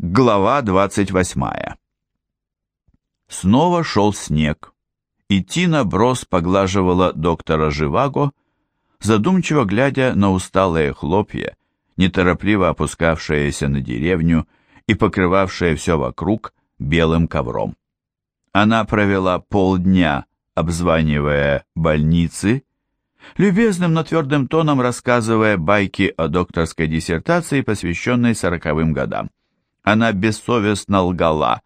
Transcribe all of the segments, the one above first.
Глава 28. Снова шел снег, и Тина Брос поглаживала доктора Живаго, задумчиво глядя на усталые хлопья, неторопливо опускавшиеся на деревню и покрывавшие все вокруг белым ковром. Она провела полдня, обзванивая больницы, любезным, но твердым тоном рассказывая байки о докторской диссертации, посвященной сороковым годам. Она бессовестно лгала,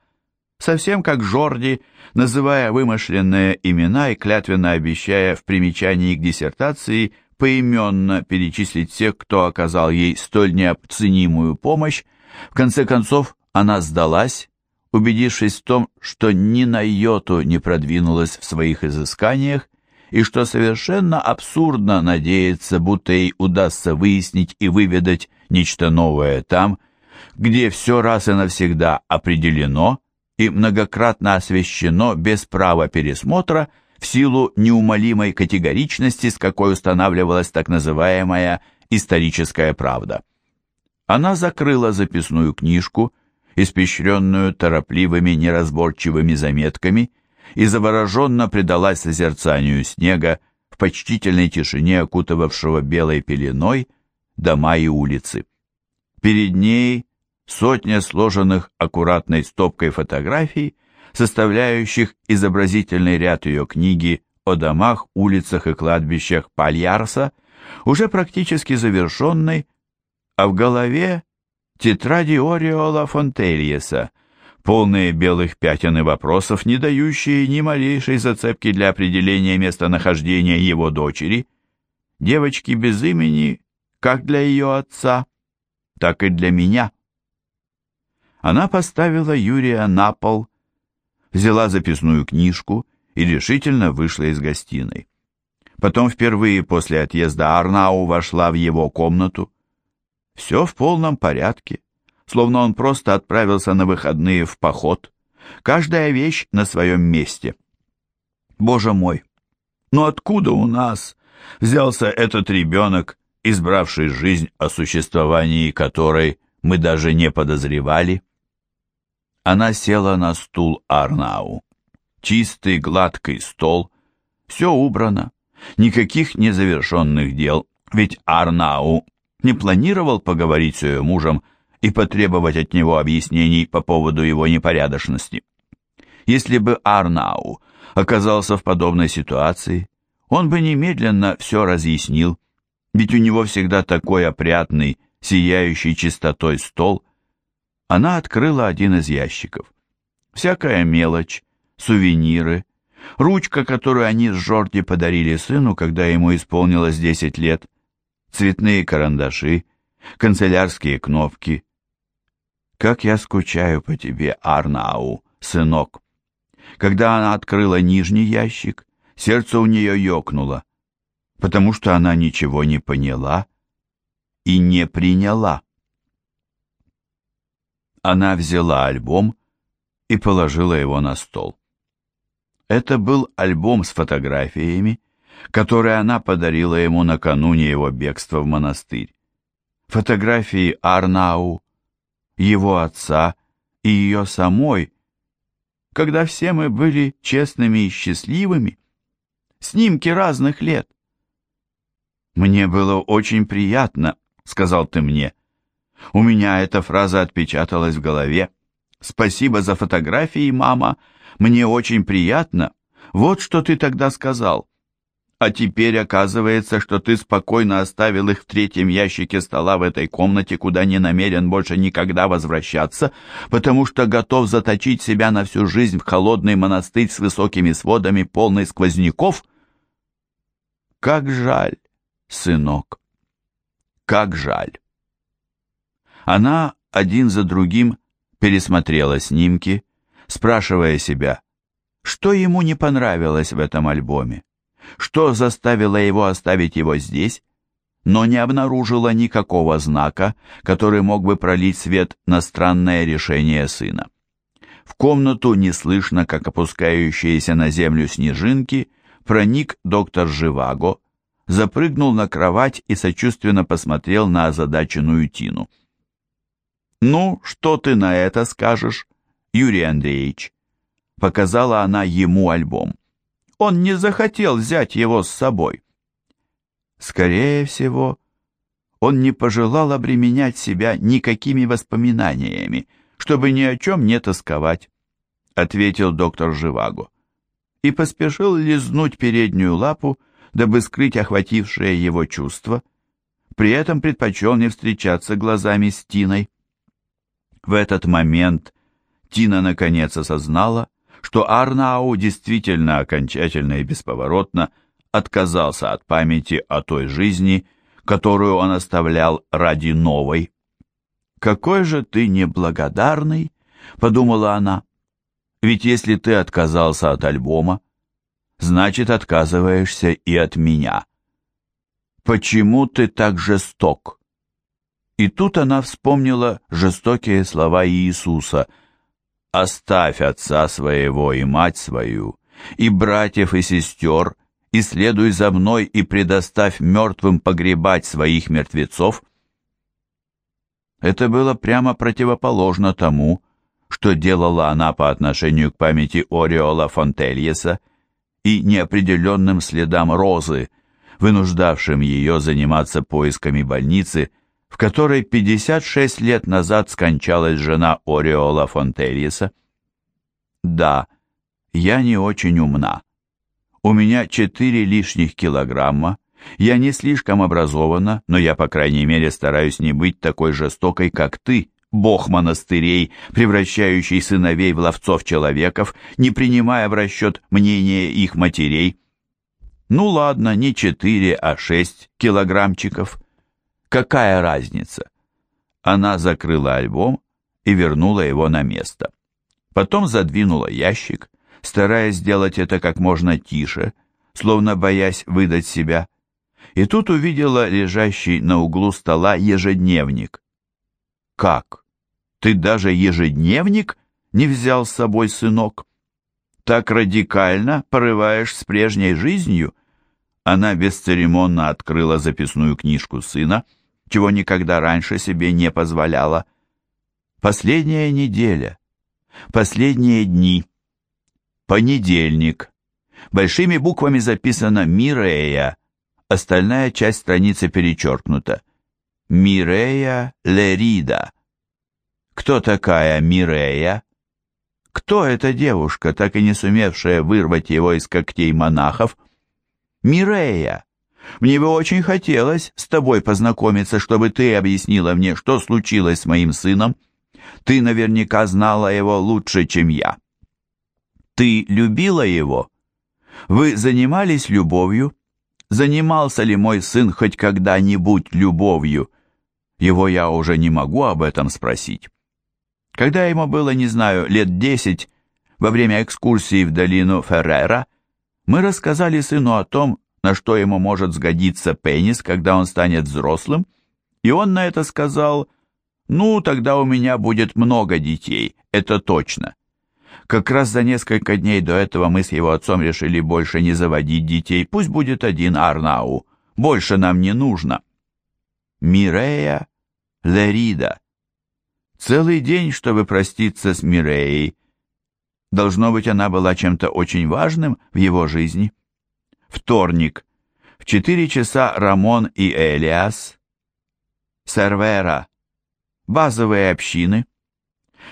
совсем как Жорди, называя вымышленные имена и клятвенно обещая в примечании к диссертации поименно перечислить всех, кто оказал ей столь неоценимую помощь. В конце концов, она сдалась, убедившись в том, что ни на йоту не продвинулась в своих изысканиях, и что совершенно абсурдно надеяться, будто ей удастся выяснить и выведать нечто новое там, где все раз и навсегда определено и многократно освещено без права пересмотра в силу неумолимой категоричности, с какой устанавливалась так называемая историческая правда. Она закрыла записную книжку, испещренную торопливыми неразборчивыми заметками, и завороженно предалась созерцанию снега в почтительной тишине, окутывавшего белой пеленой дома и улицы. Перед ней сотня сложенных аккуратной стопкой фотографий, составляющих изобразительный ряд ее книги о домах, улицах и кладбищах Пальярса, уже практически завершенной, а в голове тетради Ориола Фонтельеса, полные белых пятен и вопросов, не дающие ни малейшей зацепки для определения местонахождения его дочери, девочки без имени, как для ее отца, так и для меня. Она поставила Юрия на пол, взяла записную книжку и решительно вышла из гостиной. Потом впервые после отъезда Арнау вошла в его комнату. Все в полном порядке, словно он просто отправился на выходные в поход. Каждая вещь на своем месте. Боже мой, ну откуда у нас взялся этот ребенок, избравший жизнь, о существовании которой мы даже не подозревали? Она села на стул Арнау. Чистый, гладкий стол, все убрано, никаких незавершенных дел, ведь Арнау не планировал поговорить с ее мужем и потребовать от него объяснений по поводу его непорядочности. Если бы Арнау оказался в подобной ситуации, он бы немедленно все разъяснил, ведь у него всегда такой опрятный, сияющий чистотой стол – она открыла один из ящиков. Всякая мелочь, сувениры, ручка, которую они с Жорди подарили сыну, когда ему исполнилось 10 лет, цветные карандаши, канцелярские кнопки. «Как я скучаю по тебе, Арнау, сынок!» Когда она открыла нижний ящик, сердце у нее ёкнуло, потому что она ничего не поняла и не приняла. Она взяла альбом и положила его на стол. Это был альбом с фотографиями, которые она подарила ему накануне его бегства в монастырь. Фотографии Арнау, его отца и ее самой, когда все мы были честными и счастливыми, снимки разных лет. «Мне было очень приятно», — сказал ты мне, — у меня эта фраза отпечаталась в голове. «Спасибо за фотографии, мама. Мне очень приятно. Вот что ты тогда сказал. А теперь оказывается, что ты спокойно оставил их в третьем ящике стола в этой комнате, куда не намерен больше никогда возвращаться, потому что готов заточить себя на всю жизнь в холодный монастырь с высокими сводами, полный сквозняков? Как жаль, сынок, как жаль. Она один за другим пересмотрела снимки, спрашивая себя, что ему не понравилось в этом альбоме, что заставило его оставить его здесь, но не обнаружила никакого знака, который мог бы пролить свет на странное решение сына. В комнату неслышно, как опускающиеся на землю снежинки, проник доктор Живаго, запрыгнул на кровать и сочувственно посмотрел на озадаченную Тину. «Ну, что ты на это скажешь, Юрий Андреевич?» Показала она ему альбом. «Он не захотел взять его с собой». Скорее всего, он не пожелал обременять себя никакими воспоминаниями, чтобы ни о чем не тосковать, ответил доктор Живаго, и поспешил лизнуть переднюю лапу, дабы скрыть охватившее его чувство, при этом предпочел не встречаться глазами с Тиной. В этот момент Тина наконец осознала, что Арнау действительно окончательно и бесповоротно отказался от памяти о той жизни, которую он оставлял ради новой. «Какой же ты неблагодарный!» — подумала она. «Ведь если ты отказался от альбома, значит, отказываешься и от меня. Почему ты так жесток?» И тут она вспомнила жестокие слова Иисуса «Оставь отца своего и мать свою, и братьев и сестер, и следуй за мной и предоставь мертвым погребать своих мертвецов». Это было прямо противоположно тому, что делала она по отношению к памяти Ореола Фонтельеса и неопределенным следам Розы, вынуждавшим ее заниматься поисками больницы, в которой 56 лет назад скончалась жена Ореола Фонтельеса. Да, я не очень умна. У меня четыре лишних килограмма. Я не слишком образована, но я, по крайней мере, стараюсь не быть такой жестокой, как ты, бог монастырей, превращающий сыновей в ловцов-человеков, не принимая в расчет мнения их матерей. Ну ладно, не четыре, а шесть килограммчиков. Какая разница? Она закрыла альбом и вернула его на место. Потом задвинула ящик, стараясь сделать это как можно тише, словно боясь выдать себя. И тут увидела лежащий на углу стола ежедневник. «Как? Ты даже ежедневник не взял с собой, сынок? Так радикально порываешь с прежней жизнью?» Она бесцеремонно открыла записную книжку сына, чего никогда раньше себе не позволяла. Последняя неделя, последние дни — Понедельник. Большими буквами записано «Мирея», остальная часть страницы перечеркнута. Мирея Лерида. Кто такая Мирея? Кто эта девушка, так и не сумевшая вырвать его из когтей монахов? Мирея. Мне бы очень хотелось с тобой познакомиться, чтобы ты объяснила мне, что случилось с моим сыном. Ты наверняка знала его лучше, чем я. Ты любила его? Вы занимались любовью? Занимался ли мой сын хоть когда-нибудь любовью? Его я уже не могу об этом спросить. Когда ему было, не знаю, лет десять, во время экскурсии в долину Феррера, мы рассказали сыну о том, на что ему может сгодиться пенис, когда он станет взрослым, и он на это сказал, «Ну, тогда у меня будет много детей, это точно». Как раз за несколько дней до этого мы с его отцом решили больше не заводить детей. Пусть будет один Арнау. Больше нам не нужно. Мирея Лерида. Целый день, чтобы проститься с Миреей. Должно быть, она была чем-то очень важным в его жизни. Вторник. В четыре часа Рамон и Элиас. Сервера. Базовые общины.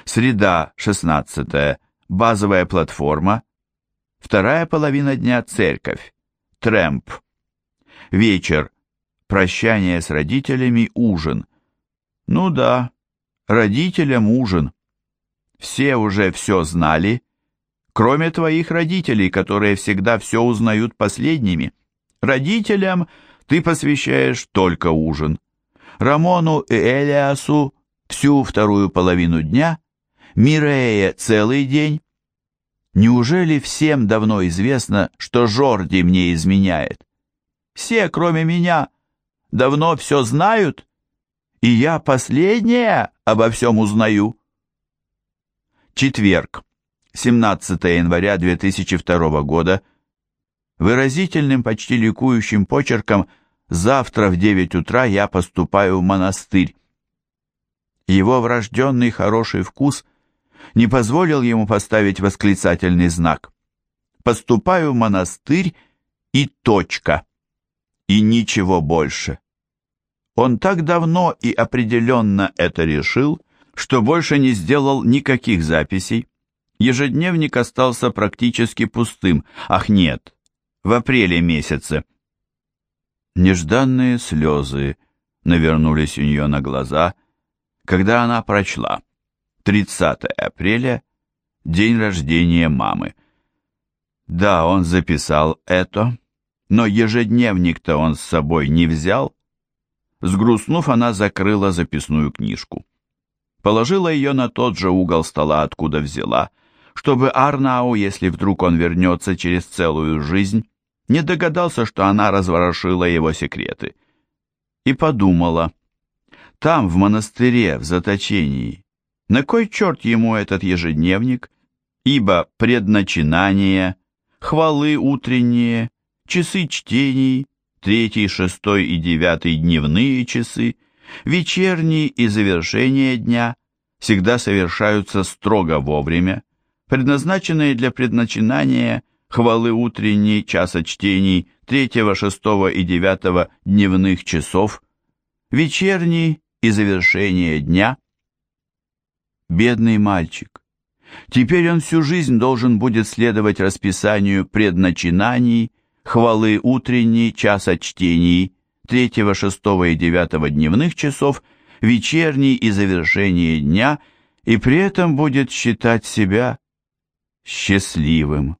Среда, 16 базовая платформа, вторая половина дня церковь, трэмп, вечер, прощание с родителями, ужин. Ну да, родителям ужин. Все уже все знали, кроме твоих родителей, которые всегда все узнают последними. Родителям ты посвящаешь только ужин. Рамону и Элиасу всю вторую половину дня – Мирея целый день. Неужели всем давно известно, что Жорди мне изменяет? Все, кроме меня, давно все знают, и я последняя обо всем узнаю. Четверг, 17 января 2002 года, выразительным, почти ликующим почерком «Завтра в 9 утра я поступаю в монастырь». Его врожденный хороший вкус не позволил ему поставить восклицательный знак. «Поступаю в монастырь и точка». И ничего больше. Он так давно и определенно это решил, что больше не сделал никаких записей. Ежедневник остался практически пустым. Ах нет, в апреле месяце. Нежданные слезы навернулись у нее на глаза, когда она прочла. 30 апреля, день рождения мамы. Да, он записал это, но ежедневник-то он с собой не взял. Сгрустнув, она закрыла записную книжку. Положила ее на тот же угол стола, откуда взяла, чтобы Арнау, если вдруг он вернется через целую жизнь, не догадался, что она разворошила его секреты. И подумала, там, в монастыре, в заточении, на кой черт ему этот ежедневник, ибо предначинание, хвалы утренние, часы чтений, третий, шестой и девятый дневные часы, вечерние и завершение дня всегда совершаются строго вовремя, предназначенные для предначинания хвалы утренней, часа чтений, третьего, шестого и девятого дневных часов, вечерний и завершение дня. Бедный мальчик. Теперь он всю жизнь должен будет следовать расписанию предначинаний, хвалы утренней, часа чтений, третьего, шестого и девятого дневных часов, вечерний и завершение дня, и при этом будет считать себя счастливым.